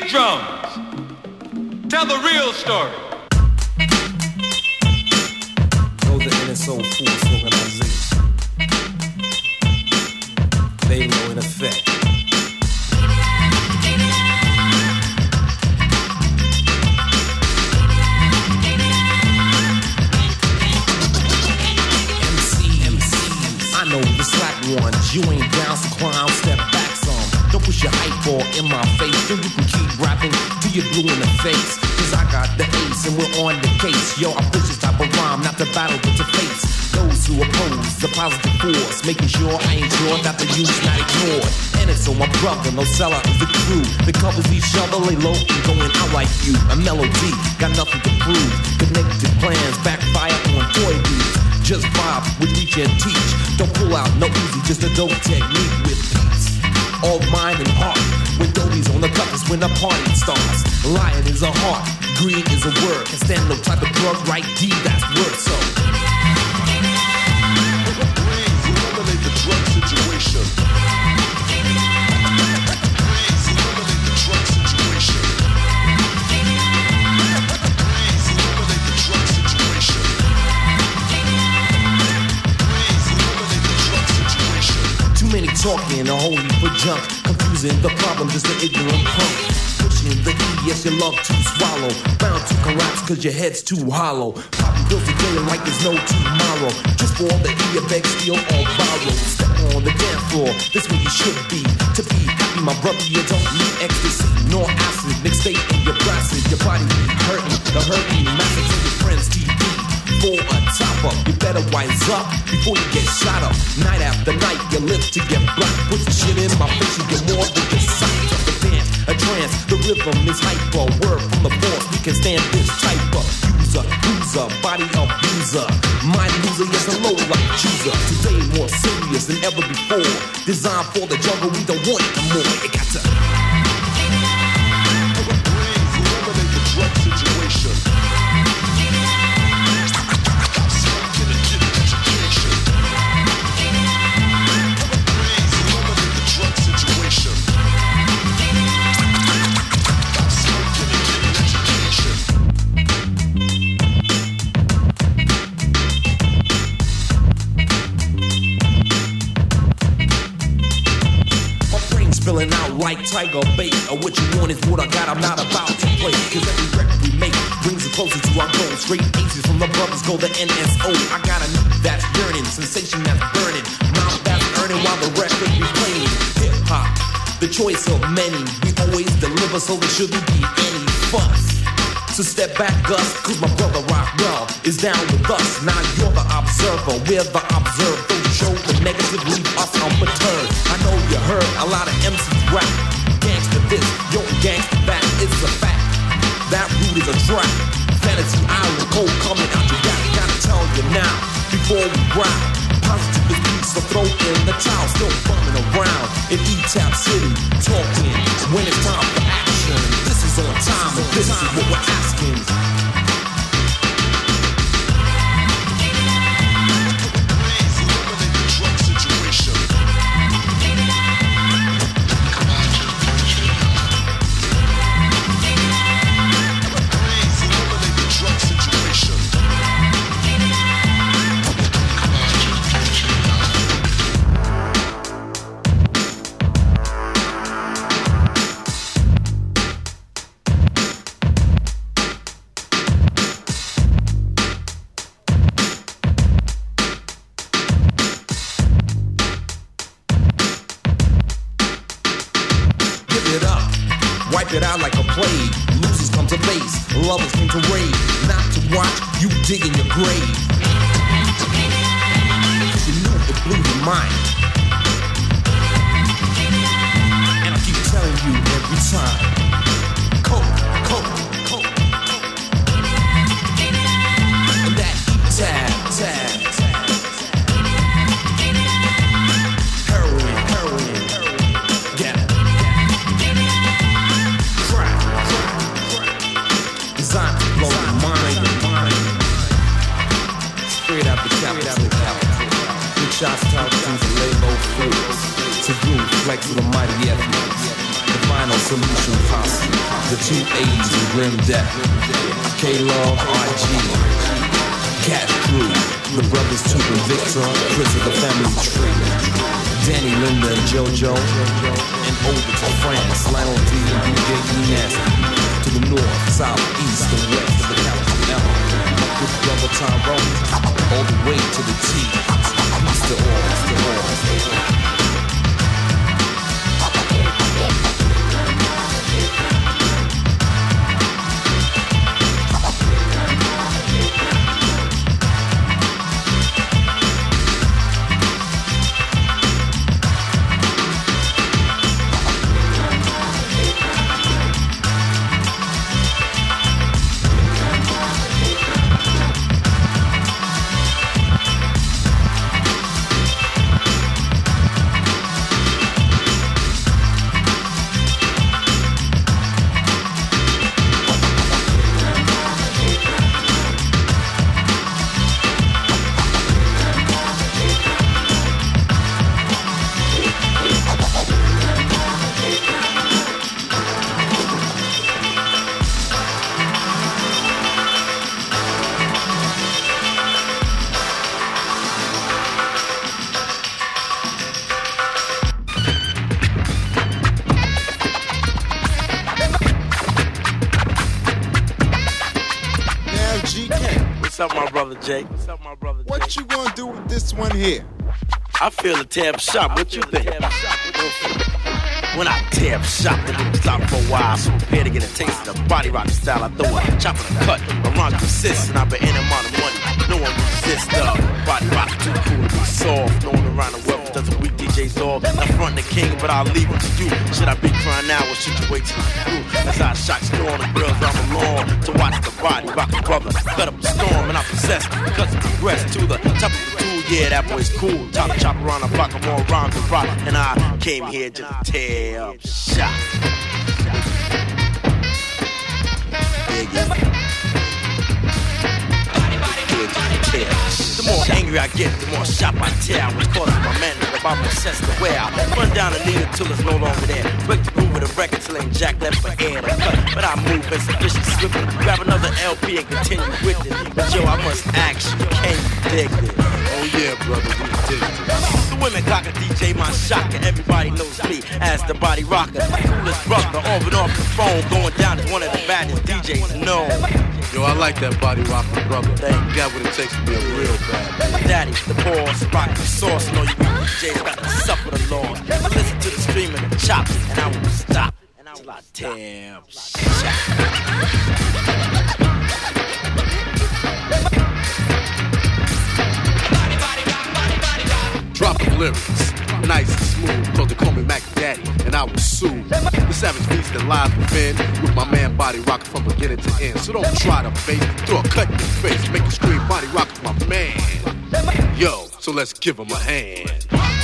Beat drums. Tell the real story. Know the NSO Force Organization. They know in effect. MC, MC. I know the slack ones. You ain't down, back some. Your hype ball in my face. Then you can keep rapping till you're blue in the face. Cause I got the ace and we're on the case. Yo, I push this type of rhyme, not to battle, but to face. Those who oppose the positive force, making sure I ain't sure that the not ignored. And it's on my brother, no seller is the crew that covers each other, lay low and going out like you. A melody, got nothing to prove. Connected plans backfire on toy beats. Just vibe with reach and teach. Don't pull out, no easy, just a dope technique with peace. All mind and heart. When Dobies on the covers when the party starts. Lion is a heart, green is a word. Can stand no type of drug, right? D, that's word. So talking, a heap of junk. Confusing the problem, just an ignorant punk. Pushing the E, yes, you love to swallow. Bound to collapse cause your head's too hollow. Popping bills today like there's no tomorrow. Just for all the E, you steal, or borrow. Step on the dance floor, this where you should be. To be happy, my brother, you don't need ecstasy, nor acid. Mixed state in your brassic, your body hurting. The hurting, massive to your friends' TV for a up. You better wise up before you get shot up. Night after night, you live to get blocked. Put the shit in my face, you get more than just sight the dance. A trance, the rhythm is hyper. Word from the force, we can stand this type of user, loser, body abuser. Mind loser, yes, a low like chooser. Today more serious than ever before. Designed for the jungle, we don't want it no more. You got to brain out like tiger bait. Or uh, what you want is what I got, I'm not about to play. Cause every record we make brings us closer to our goal. Straight aces from the brothers go the NSO. I got a that's yearning, sensation that's burning. Mouth that's earning while the record be playing. Hip hop, the choice of many. We always deliver, so there shouldn't be any fuss. So step back, Gus, cause my brother Rock Well is down with us. Now you're the observer, we're the observed. Show the negative, leave us unperturbed. I know you heard a lot of MCs rap. Gangsta this, yo, gangsta that is a fact. That root is a trap. Fantasy Island, cold coming out your back. Gotta tell you now, before we rap. Positive beats, so throw in the towel. Still bumming around in E-Tap City. Talking when it's time for action. This is on time, and this is what we're asking. It out like a plague. Losers come to base, lovers came to raid. Not to watch you dig in your grave. You knew it blew your mind. And I keep telling you every time. Coke, coke, coke, coke. And that tab, tab, flex with a mighty effort. Divine Final Solution Posse, the two A's in Grim Death, K-Love, RG, Cat Crew, the brothers Tube and Victor, Chris of the Family Tree, Danny, Linda, and JoJo, and over to France, Lionel D and DJ E. To the north, south, east, and west of the California, with brother Tyrone, all the way to the T, east to all, to all. This one here? I feel a tab shop. What you think? When I tab shop, the niggas stop for a while. So prepare to get a taste of the body rock style. I throw a chop on a cut. Around consists, and I've been in and out of money. No one I front the king, but I'll leave it to you. Should I be crying now or should you wait till through? As I shot storm, the girls I'm along to watch the body rock the brother. Cut up the storm, and I possess because I progress to the top of the tool. Yeah, that boy's cool. Top chop around the block, I'm rhymes and rock. And I came here to tear up shop. Yeah, The more angry I get, the more shop I tear. Which causes my man to about my sense to wear. I run down the needle till it's no longer there. Break the groove of the record till ain't jack left for air to cut. But I move insufficient swiftly. Grab another LP and continue with it. But yo, I must ask you, can you dig this? Oh yeah, brother, we did it. The women clock a DJ, my shocker. Everybody knows me as the body rocker. Coolest brother, off and off the phone. Going down as one of the baddest DJs known. Yo, I like that body rocker, brother. Thank you. Got what it takes to be a real bad. Daddy, the boss, rock the sauce. Know you DJs got to suffer the loss. So listen to the scream and the chop, and I won't stop till I tear up shop. Dropping lyrics, nice and smooth, cause they call me Mac Daddy, and I will sue. The savage beast that lies within, with my man body rocking from beginning to end. So don't try to fake, throw a cut in your face, make you scream body rock my man. Yo, so let's give him a hand.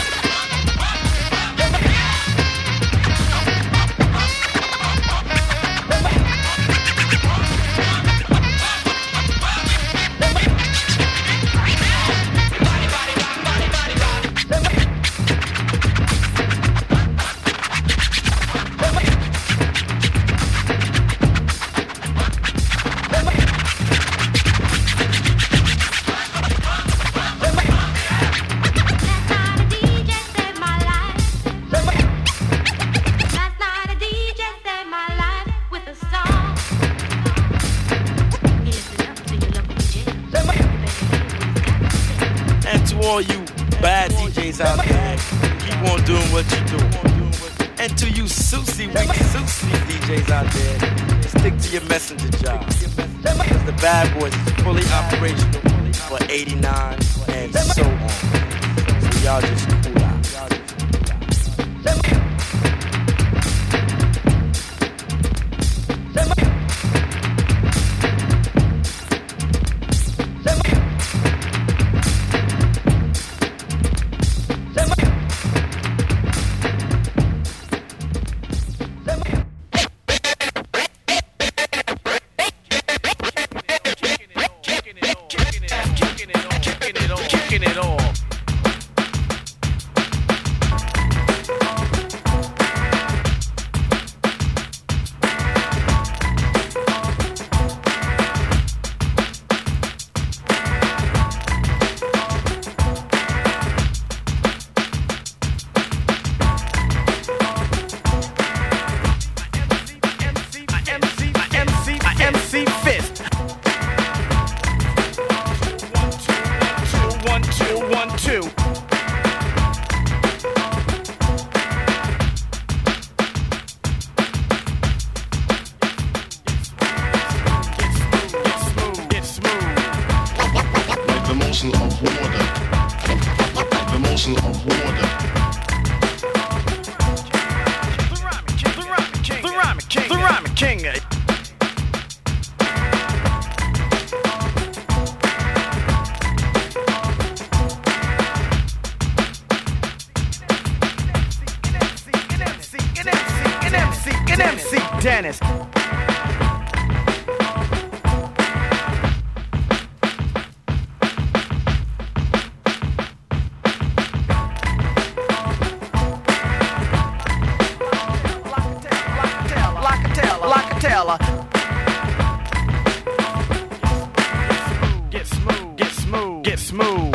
Smooth. Get smooth, get smooth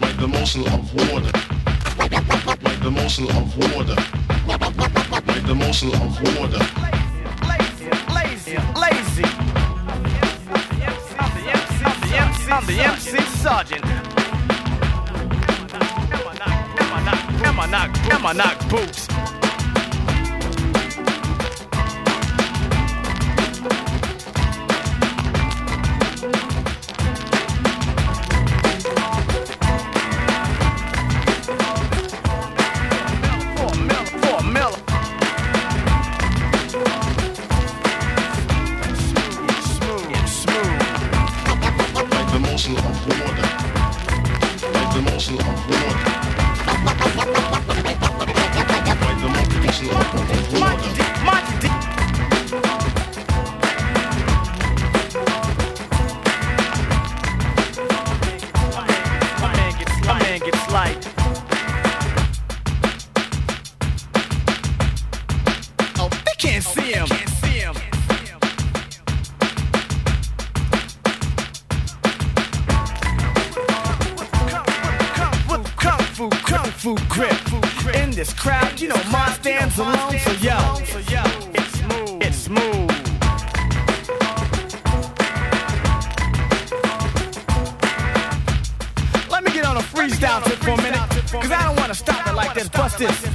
like the motion of water. Like the motion of water the motion of water. Lazy, lazy, I'm the MC Sergeant. Am I not, am I knock? am I knock boots? This crowd, you know, mine stands alone. So yo, it's smooth. It's smooth. Let me get on a freestyle tip for a minute, cause I don't wanna stop it like this. Bust this.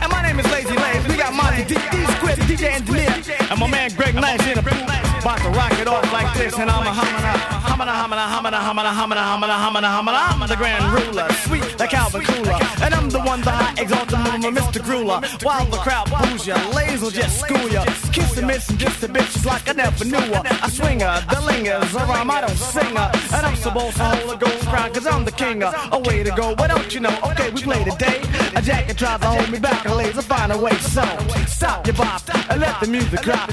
And my name is Lazy Lays. We got Monty D, D Squid, DJ Engineer, and my man Greg Nice in the booth. About to rock it off like this, and I'm a humana, humana, humana, humana, humana, humana, humana, humana, humana. I'm the grand ruler, sweet like Calvin Cooler, and I'm the one, the high exalted movement, Mr. Gruler. While the crowd boos ya, Lays will just school ya. Kiss and miss and just the bitches like I never knew her. I swing her, the lingers, a rhyme, I don't sing her. And I'm supposed to hold a gold crown, cause I'm the king of a way to go. Why don't you know? Okay, we play today. A jacket tries to hold me back, and laser find a way. So stop your bop and let the music drop.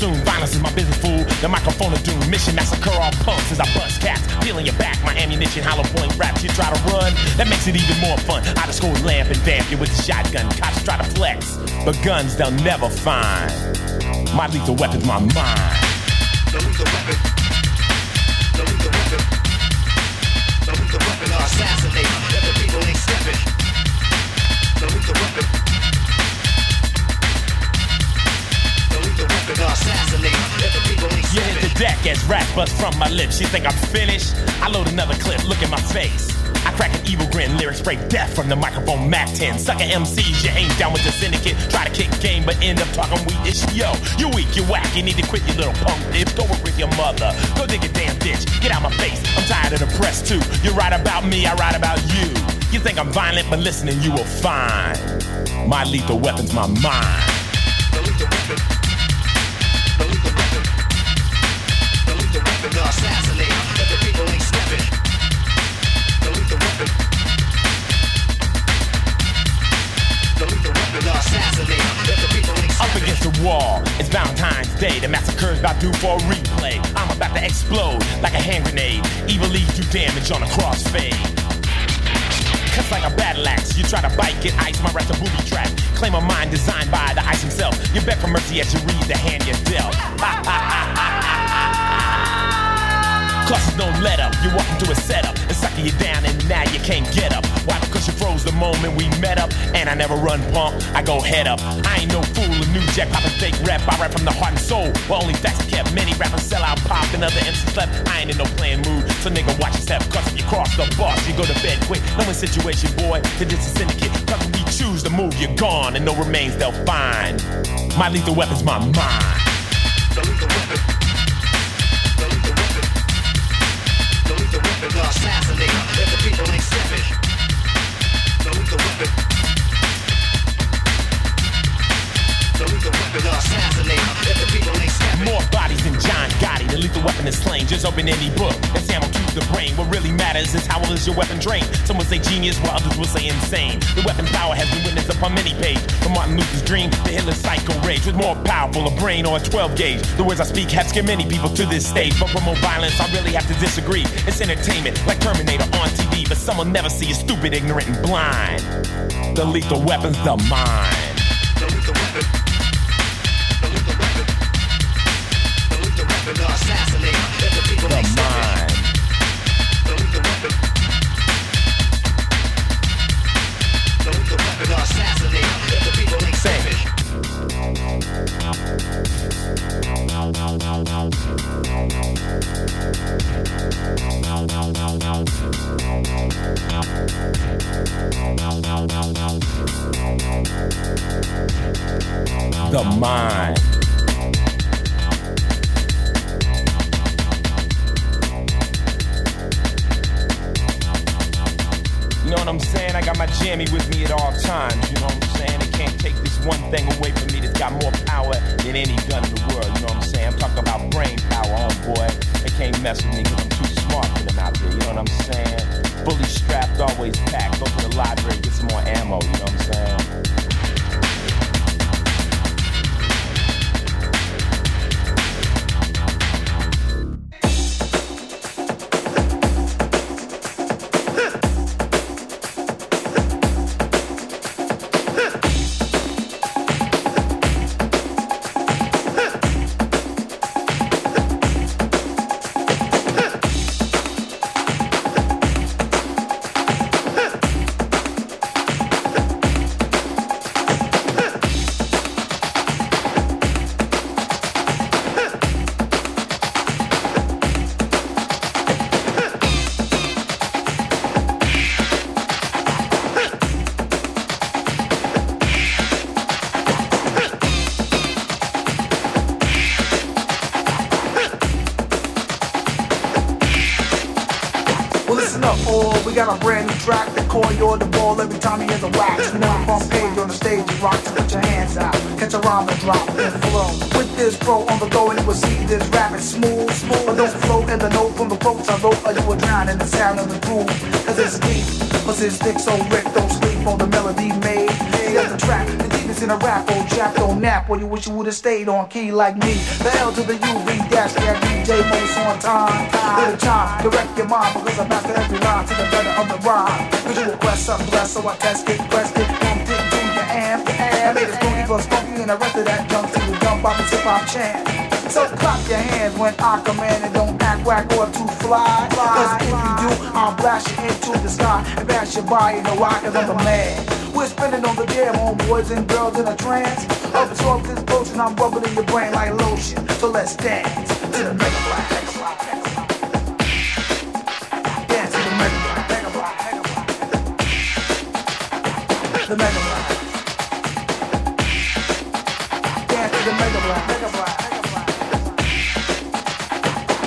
Soon Violence is my business, fool, the microphone of doom Mission massacre all punks as I bust cats Peeling your back, my ammunition, hollow point raps You try to run, that makes it even more fun. I just go lamp and vamp you with the shotgun. Cops try to flex, but guns they'll never find. My lethal weapon's my mind. The lethal weapon. Deck as rap bust from my lips. You think I'm finished? I load another clip, look at my face. I crack an evil grin, lyrics break death from the microphone Mac 10. Sucker MCs, you ain't down with the syndicate. Try to kick game, but end up talking weak ish. Yo, you weak, you whack, you need to quit your little punk dip. Go work with your mother, go dig a damn ditch. Get out my face, I'm tired of the press too. You write about me, I write about you. You think I'm violent, but listening, you will find my lethal weapon's my mind. The lethal weapon. The lethal weapon. Weapon or assassinate. Let the people ain't stepping. The lethal weapon. The lethal weapon or assassinate. Let the people ain't Up against the wall, it's Valentine's Day. The massacre's about due for a replay. I'm about to explode like a hand grenade. Evil leads do damage on a crossfade. It's like a battle axe. You try to bite, get ice, my rap's a booby trap. Claim a mind designed by the ice himself. You beg for mercy as you read the hand you dealt. There's no let up. You walk into a setup and sucking you down, and now you can't get up. Why? Because you froze the moment we met up. And I never run punk, I go head up. I ain't no fool, a new jack poppin' fake rap. I rap from the heart and soul. Well, only facts kept. Many rappers sell out, pop, and other MCs left. I ain't in no playing mood, so nigga watch your step. Cause if you cross the boss, you go to bed quick. No one situation, boy, to this is syndicate. Cause when we choose to move, you're gone, and no remains they'll find. My lethal weapon's my mind. The lethal weapon. If the people ain't stepping. The assassinator. If the people ain't. More Gotti. The lethal weapon is slain. Just open any book. That's ammo to the brain. What really matters is how well is your weapon trained. Some will say genius, while others will say insane. The weapon's power has been witnessed upon many pages. From Martin Luther's dream to Hitler's psycho rage. With more powerful a brain or a 12 gauge. The words I speak have scared many people to this stage. But promote violence, I really have to disagree. It's entertainment, like Terminator on TV. But some will never see you stupid, ignorant, and blind. The lethal weapon's the mind. The lethal weapon. I'm too smart for them out there. You know what I'm saying? Fully strapped, always packed. Go to the library, get some more ammo. You know what I'm saying? In a rap, old chap, don't nap, or you wish you would've stayed on key like me. The L to the U, V dash, yeah, DJ most on time. A time, direct your mind, because I'm master every line to the better of the rhyme. Cause you request something less, so I test it, quest it, pumped it, do your amp, the amp. Made it funky plus funky, and the rest of that junk to the up and hip hop chant. So clap your hands when I command and don't act whack or too fly. Cause if you do, I'll blast you into the sky and bash your body in the rock cause I'm the man. We're spinning on the jam, homeboys and girls in a trance. Absorb this potion, I'm rubbing in your brain like lotion. So let's dance to the mega black. Dance to the mega black. Mega black. The mega black. Dance to the mega black. Mega black.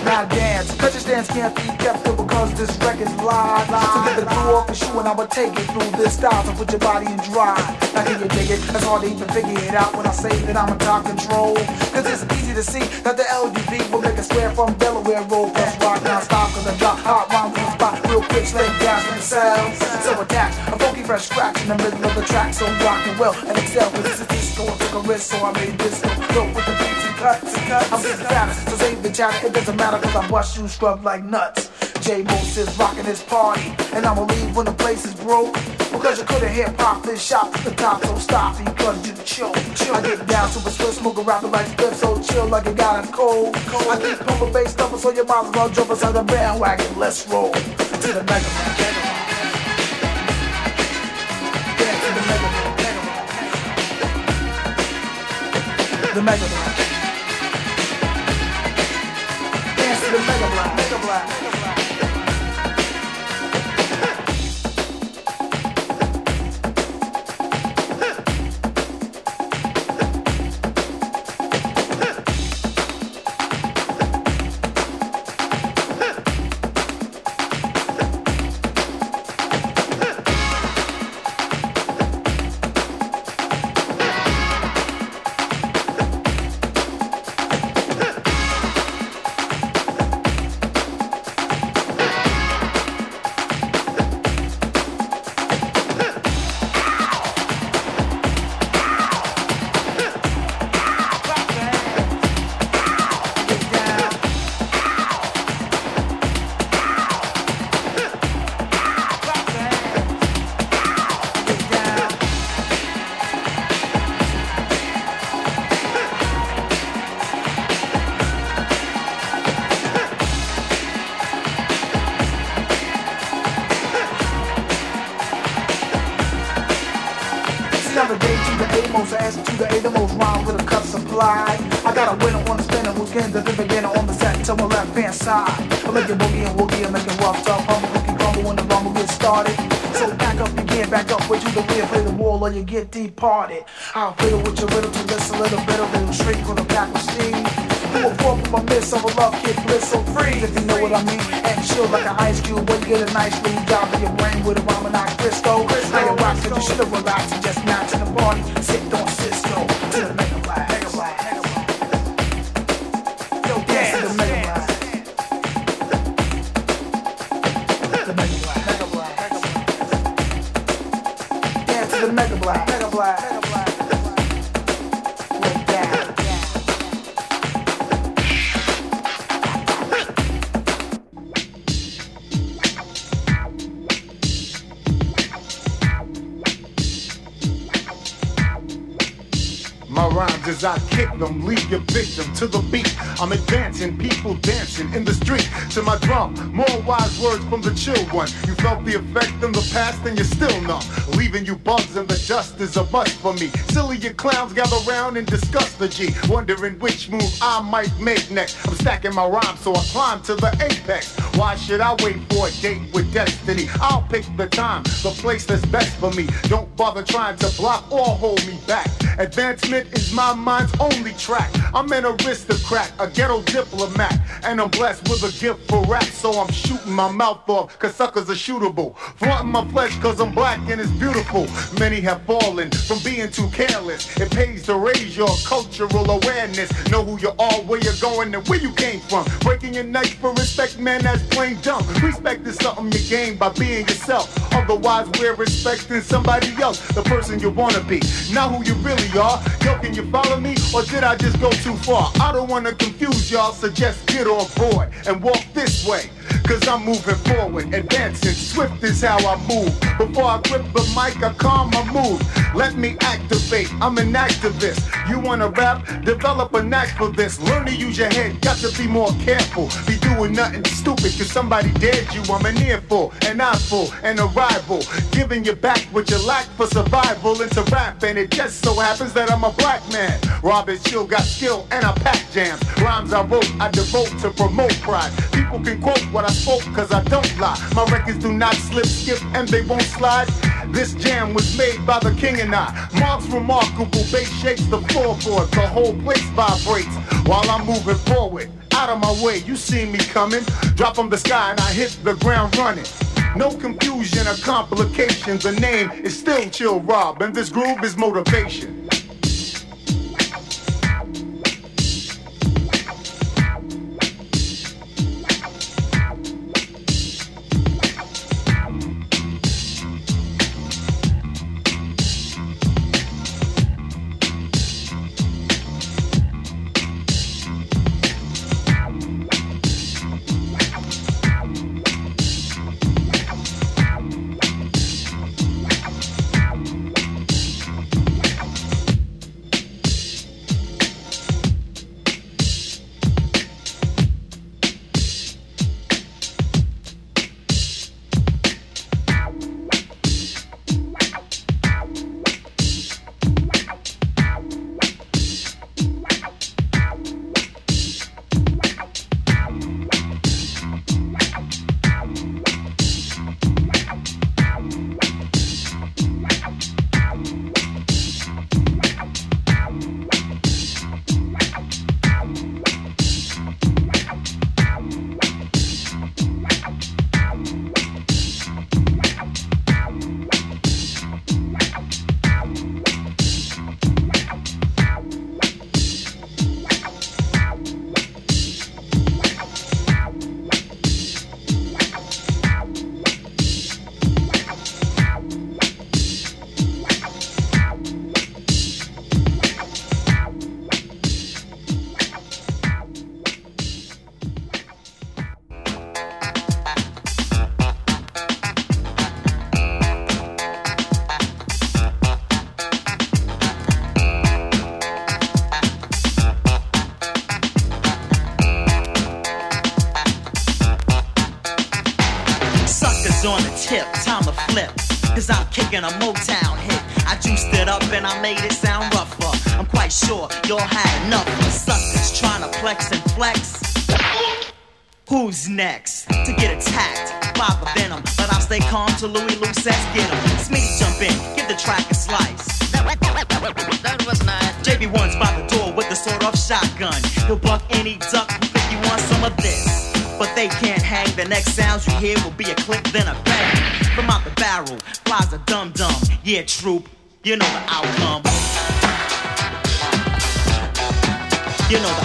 Now dance, cause your stance can't be kept up because this record's live. So get the glue off the shoe and I'ma take it through this style So put your body in drive. Now can you dig it? It's hard to even figure it out when I say that I'm in top control. Cause it's easy to see that the LUV will make a square from Delaware Road plus rock non-stop cause I drop hot rhymes on spot real quick, slay gas themselves. So attack, a funky fresh scratch in the middle of the track so rockin' well and excel. Cause this is disco, I took a risk so I made disco. Go with the beats and. I'm getting fatter, so save the chatter, it doesn't matter cause I bust you scrub like nuts. J Moose is rocking his party, and I'ma leave when the place is broke. Because you couldn't hip hop, then shop to the top, so stop you do the chill. I get down super swift, smoking rapper like spit, so chill like you got a cold. I keep pumping bass stuff, so you might as well jump inside the bandwagon. Let's roll to the mega the mega The mega the mega black. Mega black. A supply. I got a winner on the spinner who can the beginner on the set to my left hand side. I make it boogie and woogie, I make it rough stuff, humble, cookie, crumble when the rumble gets started. So back up again, back up with you the wheel, play the wall or you get departed. I'll fiddle with your riddle to this a little bit of little shriek on the back of steam. Do a fork from a miss of a love kid, bliss so free, if you know what I mean. And chill like an ice cube, when you get a nice little job in your brain with a rhyme and not Crisco. Now you rock, so you should have relaxed and just not to the party. Sit on Cisco to the them, leave your victim to the beat. I'm advancing, people to my drum. More wise words from the chill one. You felt the effect in the past and you're still numb. Leaving you bugs in the dust is a must for me. Silly you clowns gather round and discuss the G. Wondering which move I might make next. I'm stacking my rhymes so I climb to the apex. Why should I wait for a date with destiny? I'll pick the time, the place that's best for me. Don't bother trying to block or hold me back. Advancement is my mind's only track. I'm an aristocrat, a ghetto diplomat, and I'm blessed with a gift for rap. So I'm shooting my mouth off, cause suckers are shootable. Flaunting my flesh cause I'm black and it's beautiful. Many have fallen from being too careless. It pays to raise your cultural awareness. Know who you are, where you're going, and where you came from. Breaking your neck for respect, man, that's plain dumb. Respect is something you gain by being yourself. Otherwise, we're respecting somebody else, the person you wanna be. Not who you really are. Yo, can you follow me? Or did I just go too far? I don't wanna confuse y'all, so just get on board and walk this way. Cause I'm moving forward, advancing, swift is how I move. Before I grip the mic, I calm my mood. Let me activate, I'm an activist. You wanna rap? Develop a knack for this. Learn to use your head, got to be more careful. Be doing nothing stupid, cause somebody dared you. I'm an earful, an eyeful, an arrival. Giving you back what you lack for survival into rap. And it just so happens that I'm a black man. Robin Chill got skill and I pack jams. Rhymes I wrote, I devote to promote pride. Can quote what I spoke, cause I don't lie. My records do not slip, skip, and they won't slide. This jam was made by the king and I. Mark's remarkable bass shakes the floorboard. The whole place vibrates while I'm moving forward. Out of my way, you see me coming. Drop from the sky and I hit the ground running. No confusion or complications. The name is still Chill Rob, and this groove is motivation. JB1's by the door with the sawed off shotgun. He'll buck any duck if you want some of this. But they can't hang. The next sounds you hear will be a click, then a bang. From out the barrel flies a dum dum. Yeah, troop, you know the outcome. You know the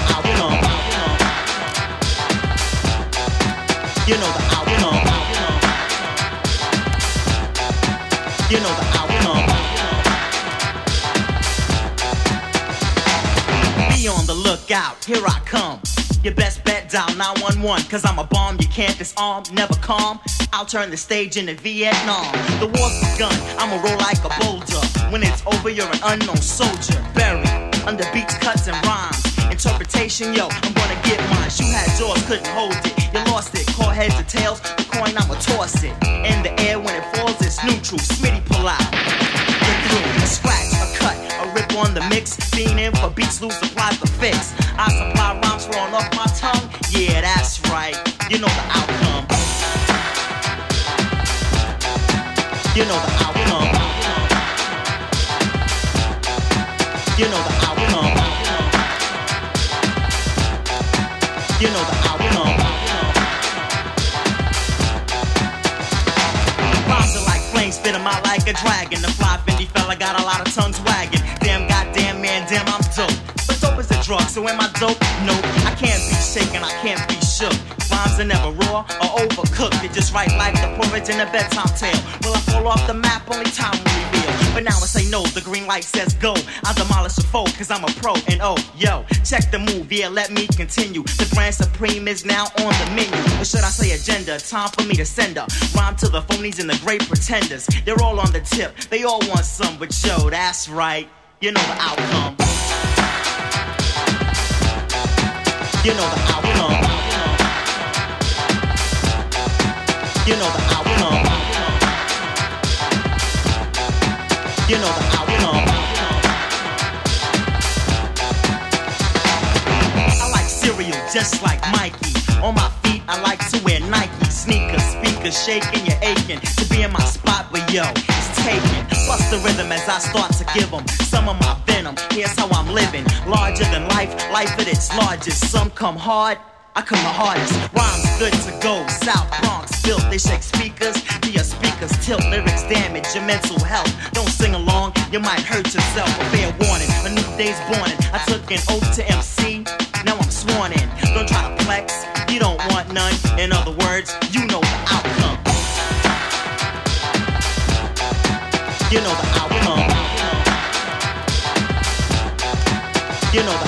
here I come. Your best bet dial 911, cause I'm a bomb you can't disarm, never calm. I'll turn the stage into Vietnam. The war's begun, I'ma roll like a boulder. When it's over, you're an unknown soldier. Buried under beats, cuts, and rhymes. Interpretation, yo, I'm gonna get mine. You had yours, couldn't hold it. You lost it, call heads or tails. The coin, I'ma toss it. In the air when it falls, it's neutral. Smitty pull out. Get through, scratch, on the mix. In for beats, lose supplies the fix. I supply rhymes flowing off my tongue. Yeah, that's right. You know the outcome. You know spit 'em out like a dragon. The fly Fendi fella got a lot of tongues wagging. Damn, goddamn, man, damn, I'm dope. But dope is a drug, so am I dope? Nope. I can't be shaken, I can't be shook. Rhymes are never raw or overcooked. They just write like the porridge in a bedtime tale. Will I fall off the map? Only time will. But now I say no, the green light says go. I demolish a foe, cause I'm a pro. And oh, yo, check the move, yeah, let me continue. The grand supreme is now on the menu. Or should I say agenda? Time for me to send a rhyme to the phonies and the great pretenders. They're all on the tip, they all want some, but yo, that's right. You know the outcome. You know the outcome. You know the outcome. You know the. I like cereal just like Mikey. On my feet, I like to wear Nike sneakers, speakers shaking, you're aching to be in my spot, but yo, it's taken. Bust the rhythm as I start to give them some of my venom. Here's how I'm living, larger than life, life at its largest. Some come hard. I come the hardest, rhymes good to go. South Bronx built, they shake speakers to your speakers, tilt lyrics damage your mental health. Don't sing along, you might hurt yourself. A fair warning, a new day's born. I took an oath to MC, now I'm sworn in. Don't try to flex, you don't want none. In other words, you know the outcome. You know the outcome. You know the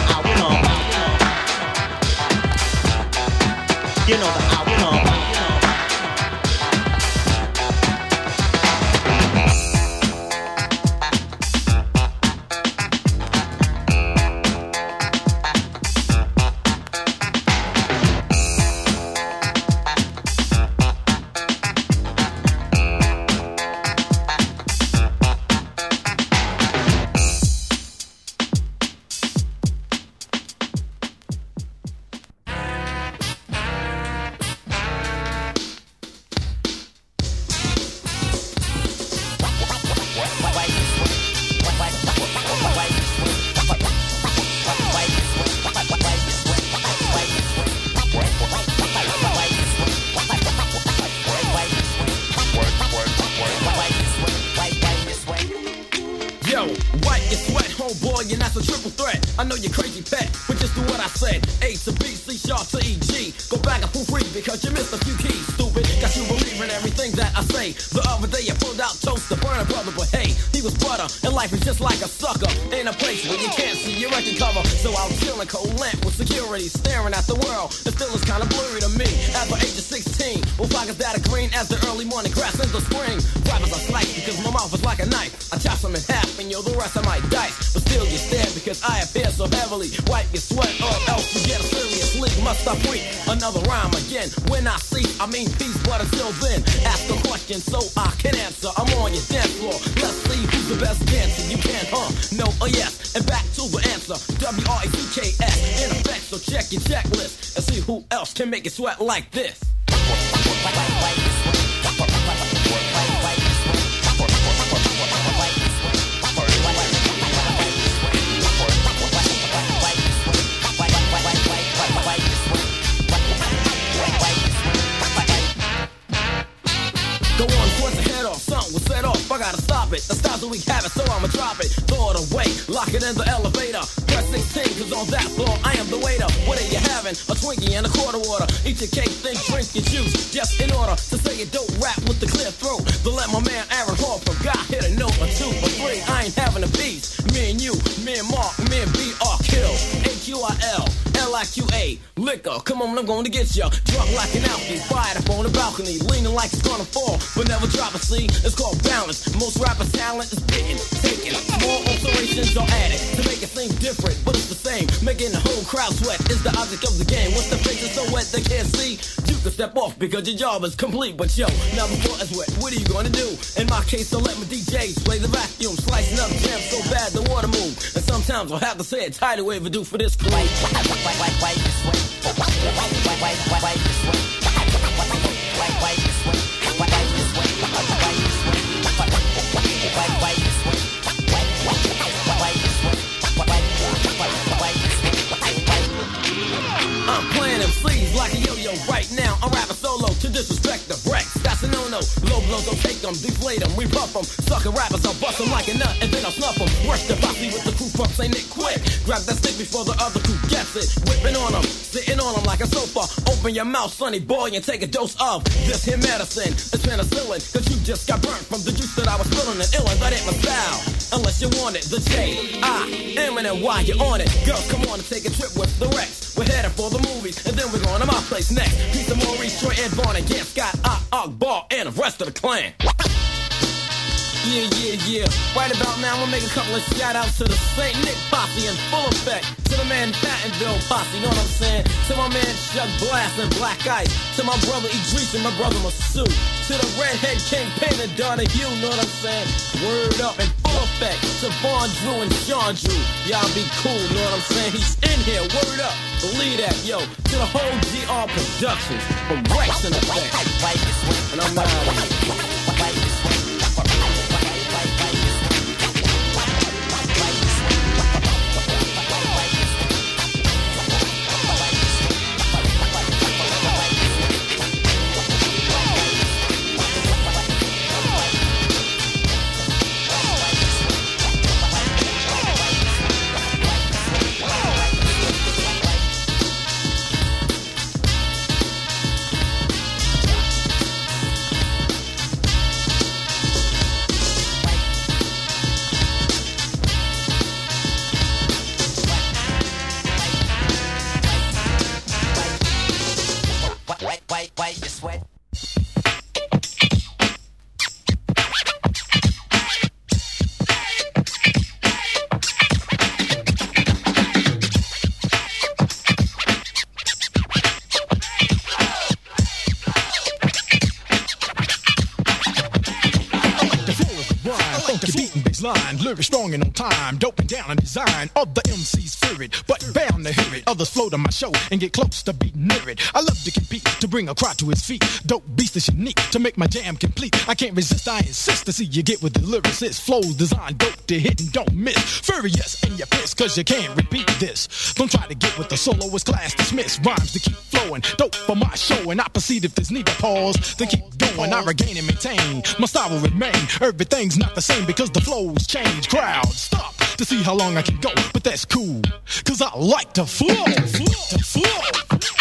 say. The other day I pulled out toast to burn a brother, but hey, he was butter, and life is just like a sucker in a place where you can't see your record cover. So I'll chill in cold lamp with security, staring at the world. It still is kinda blurry to me. At the age of 16, with pockets that are green as the early morning grass in the spring. Rappers are slight because my mouth is like a knife. I chop some in half, and yo, the rest I might dice. But still you stare because I appear so heavily. Wipe your sweat, or Must I freak another rhyme again? When I see, I mean peace, but until then, ask a question so I can answer. I'm on your dance floor. Let's see who's the best dancer. You can, huh? No or yes. And back to the answer. W R E C K S. In effect, so check your checklist and see who else can make it sweat like this. Go stop it. The we have it, so I'ma drop it. Throw it away, lock it in the elevator. Press 16, cause on that floor I am the waiter. What are you having? A Twinkie and a quarter water. Eat your cake, then drink your juice. Just in order to say a dope rap with the clear throat. To let my man Aaron Hall from God hit a note or two or three. I ain't having a piece. Me and you, me and Mark, liquor, come on, I'm gonna get ya. Drunk like an alky, fired up on the balcony Leaning like it's gonna fall, but never drop a C It's called balance, most rappers' talent is bitten Taking, small alterations are added To make it seem different, but it's the same. Making the whole crowd sweat is the object of the game. Once the face is so wet they can't see. You can step off because your job is complete But yo, now before it's wet, what are you gonna do? In my case, I'll let my DJs play the vacuum Slicing up jams so bad the water move. And sometimes I'll have to say it tidal wave do for this. Crew I'm playing MCs like a yo-yo right now. I'm rapping No-no. Low blows, don't take them, deflate them, rebuff them. Sucker rappers, I'll bust them like a nut and then I'll snuff them. Work the bossy with the crew from St. Nick quick. Grab that stick before the other crew gets it. Whipping on them, sitting on them like a sofa. Open your mouth, sonny boy, and take a dose of this here medicine. It's penicillin, cause you just got burnt from the juice that I was spilling and illin'. That ain't my style. Unless you want it, the J, I, M, and why you on it. Girl, come on and take a trip with the Rex. We're headed for the movies, and then we're going to my place next. Of Maurice, Troy, Ed Vaughn, and Gant Scott, I, Ball, and the rest of the clan. Yeah, yeah, yeah. Right about now, I'm gonna make a couple of shout outs to the St. Nick posse in full effect. To the Manhattanville posse, you know what I'm saying? To my man Chuck Blast and Black Ice. To my brother Idris and my brother Masu. To the Redhead King Painter Donahue, you know what I'm saying? Word up in full effect. Vaughn Drew and Sean Drew. Y'all be cool, know what I'm saying? He's in here, word up. Believe that, yo. To the whole GR Productions from Rex in effect. And I'm out of here. Line, lyrics strong and on time, dope and down in design. Of the MC's but bound to hear it. Others flow to my show and get close to being near it. I love to compete to bring a crowd to his feet. Dope beast is unique to make my jam complete. I can't resist, I insist to see you get with the lyricist. Flows designed dope to hit and don't miss. Furious and you're pissed cause you can't repeat this. Don't try to get with the soloist class dismissed. Rhymes to keep flowing, dope for my show, and I proceed if there's need to pause to keep going. I regain and maintain. My style will remain. Everything's not the same because the flows change. Crowd, stop to see how long I can go, but that's cool. Cause I like to flow, flow, flow.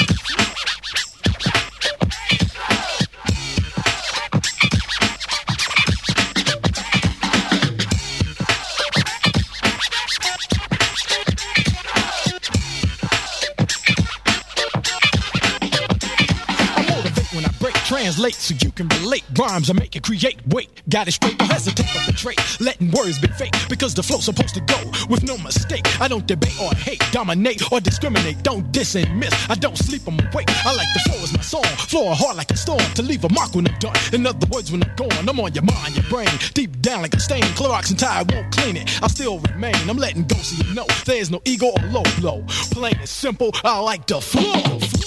Translate so you can relate. Rhymes I make it create. Wait, got it straight. Don't hesitate or betray. Letting words be fake because the flow's supposed to go with no mistake. I don't debate or hate, dominate or discriminate. Don't diss and miss. I don't sleep, I'm awake. I like the flow as my song. Flow hard like a storm to leave a mark when I'm done. In other words, when I'm gone, I'm on your mind, your brain. Deep down like a stain. Clorox and tire won't clean it. I still remain. I'm letting go so you know there's no ego or low blow. Plain and simple, I like the flow.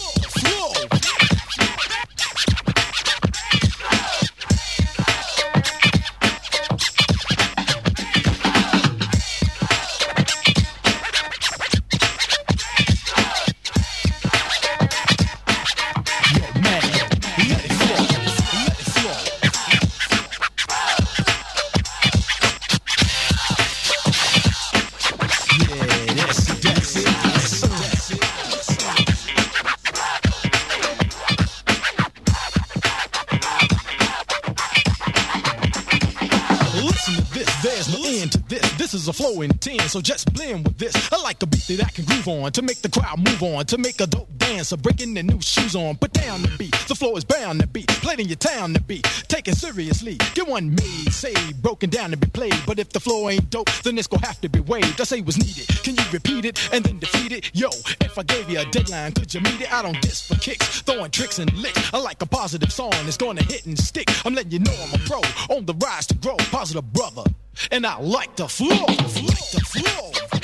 So just blend with this. I like a beat that I can groove on to make the crowd move on, to make a dope dancer breaking their new shoes on. Put down the beat, the floor is bound to be played in your town to be taken seriously. Get one made, say broken down to be played. But if the floor ain't dope, then it's gonna have to be waived. I say was needed. Can you repeat it and then defeat it? Yo, if I gave you a deadline, could you meet it? I don't diss for kicks, throwing tricks and licks. I like a positive song, it's gonna hit and stick. I'm letting you know I'm a pro on the rise to grow, positive brother. And I like the flow, like the flow.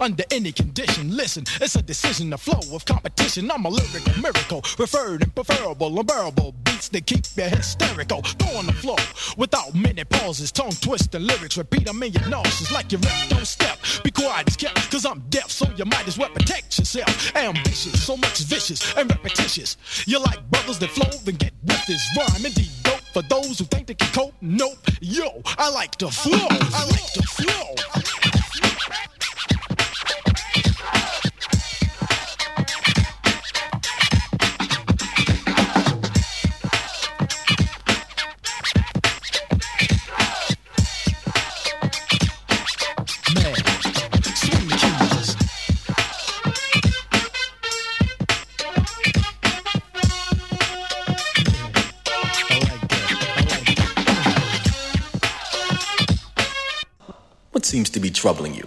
Under any condition. Listen, it's a decision, the flow of competition. I'm a lyrical miracle, preferred and preferable, unbearable beats that keep you hysterical. Go on the flow without many pauses, tongue twisting lyrics. Repeat them in your noses like your rep. Don't step, be quiet as kept, cause I'm deaf, so you might as well protect yourself. Ambitious, so much vicious and repetitious. You're like brothers that flow, then get with this rhyme. Indeed, dope for those who think they can cope. Nope, yo, I like the flow. I like the flow. Troubling you?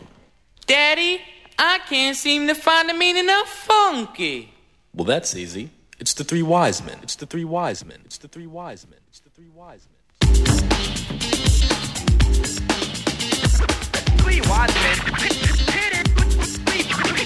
Daddy, I can't seem to find the meaning of funky. Well, that's easy. It's the three wise men. It's the three wise men. It's the three wise men. It's the three wise men. Three wise men. Three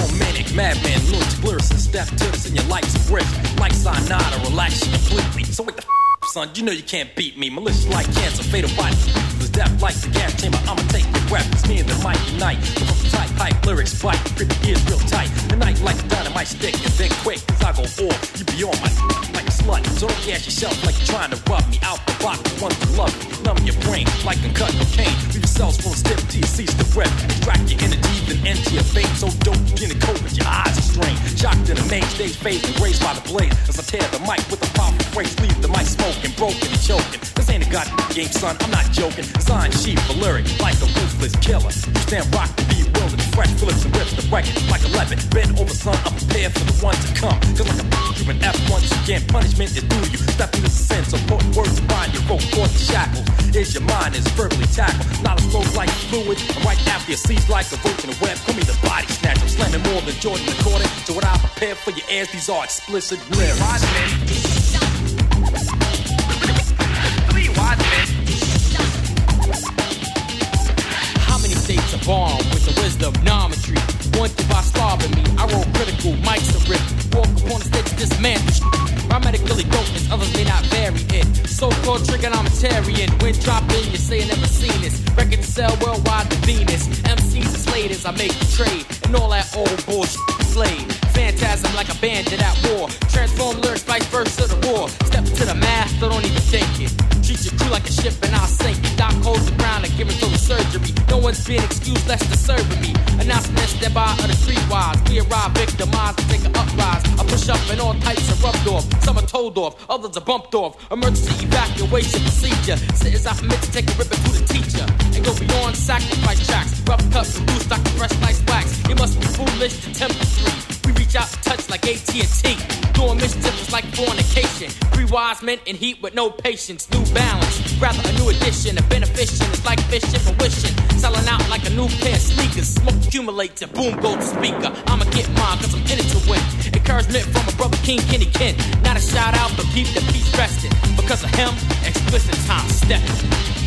Micro manic, madman, lunatic, lyricist, to this in your life's a brick. Like cyanide, relax you completely. So wait the f, son, you know you can't beat me. Malicious like cancer, fatal body. Was death like the gas chamber, I'ma take your breath. It's me and the mic unite. The tight pipe, lyrics bite, grip your ears real tight. The night like a dynamite stick, and then quick, cause I go off. You be on my like a slut. So don't gas yourself like you're trying to rub me out the box. One to love me, numb your brain like uncut cocaine. Leave your cells full of stiff cease to rip. Extract your energy, then enter your veins. So dope, you get it cold, but your eyes strained. Shocked in the main stage, phase embraced by the blade. As I tear the mic with a powerful phrase, leave the mic smoking, broken and choking. This ain't a goddamn game, son. I'm not joking. Design sheep for lyric, like a ruthless killer. You stand rock to be fresh flips and rips the record like 11. Bend over, son. I'm prepared for the one to come. Cause like a you an F1, you can't punishment is due you. Step into the sin, put words to bind your rope, caught the shackles. Is your mind is verbally tackled. Knowledge flows like fluid. I'm right after your seeds like a roach in a web. Call me the body snatcher. I'm slamming more than Jordan recorded. So what I prepared for your ears, these are explicit lyrics. Three wise men. How many states bomb with the wisdom, nometry. Wanted by slobbing me, I roll critical, mics are ripped. Walk upon a stage, dismantle my medical dopest, others may not vary it. So-called trigonometarian, when dropping, you say you never seen this. Records sell worldwide to Venus. MCs is late as I make the trade, and all that old bullshit slave. Phantasm like a bandit at war. Transform lyrics vice versa the war. Step to the master, don't even think it. Treat your crew like a ship and I'll sink it. Doc holds the ground give it total surgery. No one's being excused less to serve me. Announcements that by of the streetwise. We arrive victimized and take an uprise. I push up and all types are rubbed off. Some are told off, others are bumped off. Emergency evacuation procedure. Citizens I permit to take a ribbon to the teacher. And go beyond sacrifice tracks. Rough cut, produce, Dr. Fresh, nice wax. You must be foolish to tempt the. We reach out and touch like AT&T. Doing mischief like fornication. Three wise men in heat with no patience. New balance, rather a new addition. A beneficent is like fishing for wishing. Selling out like a new pair of sneakers. Smoke accumulates and boom goes the speaker. I'ma get mine cause I'm in it to win. Encouragement from a brother King Kenny Ken. Not a shout out, but keep the peace resting. Because of him, explicit time stepping.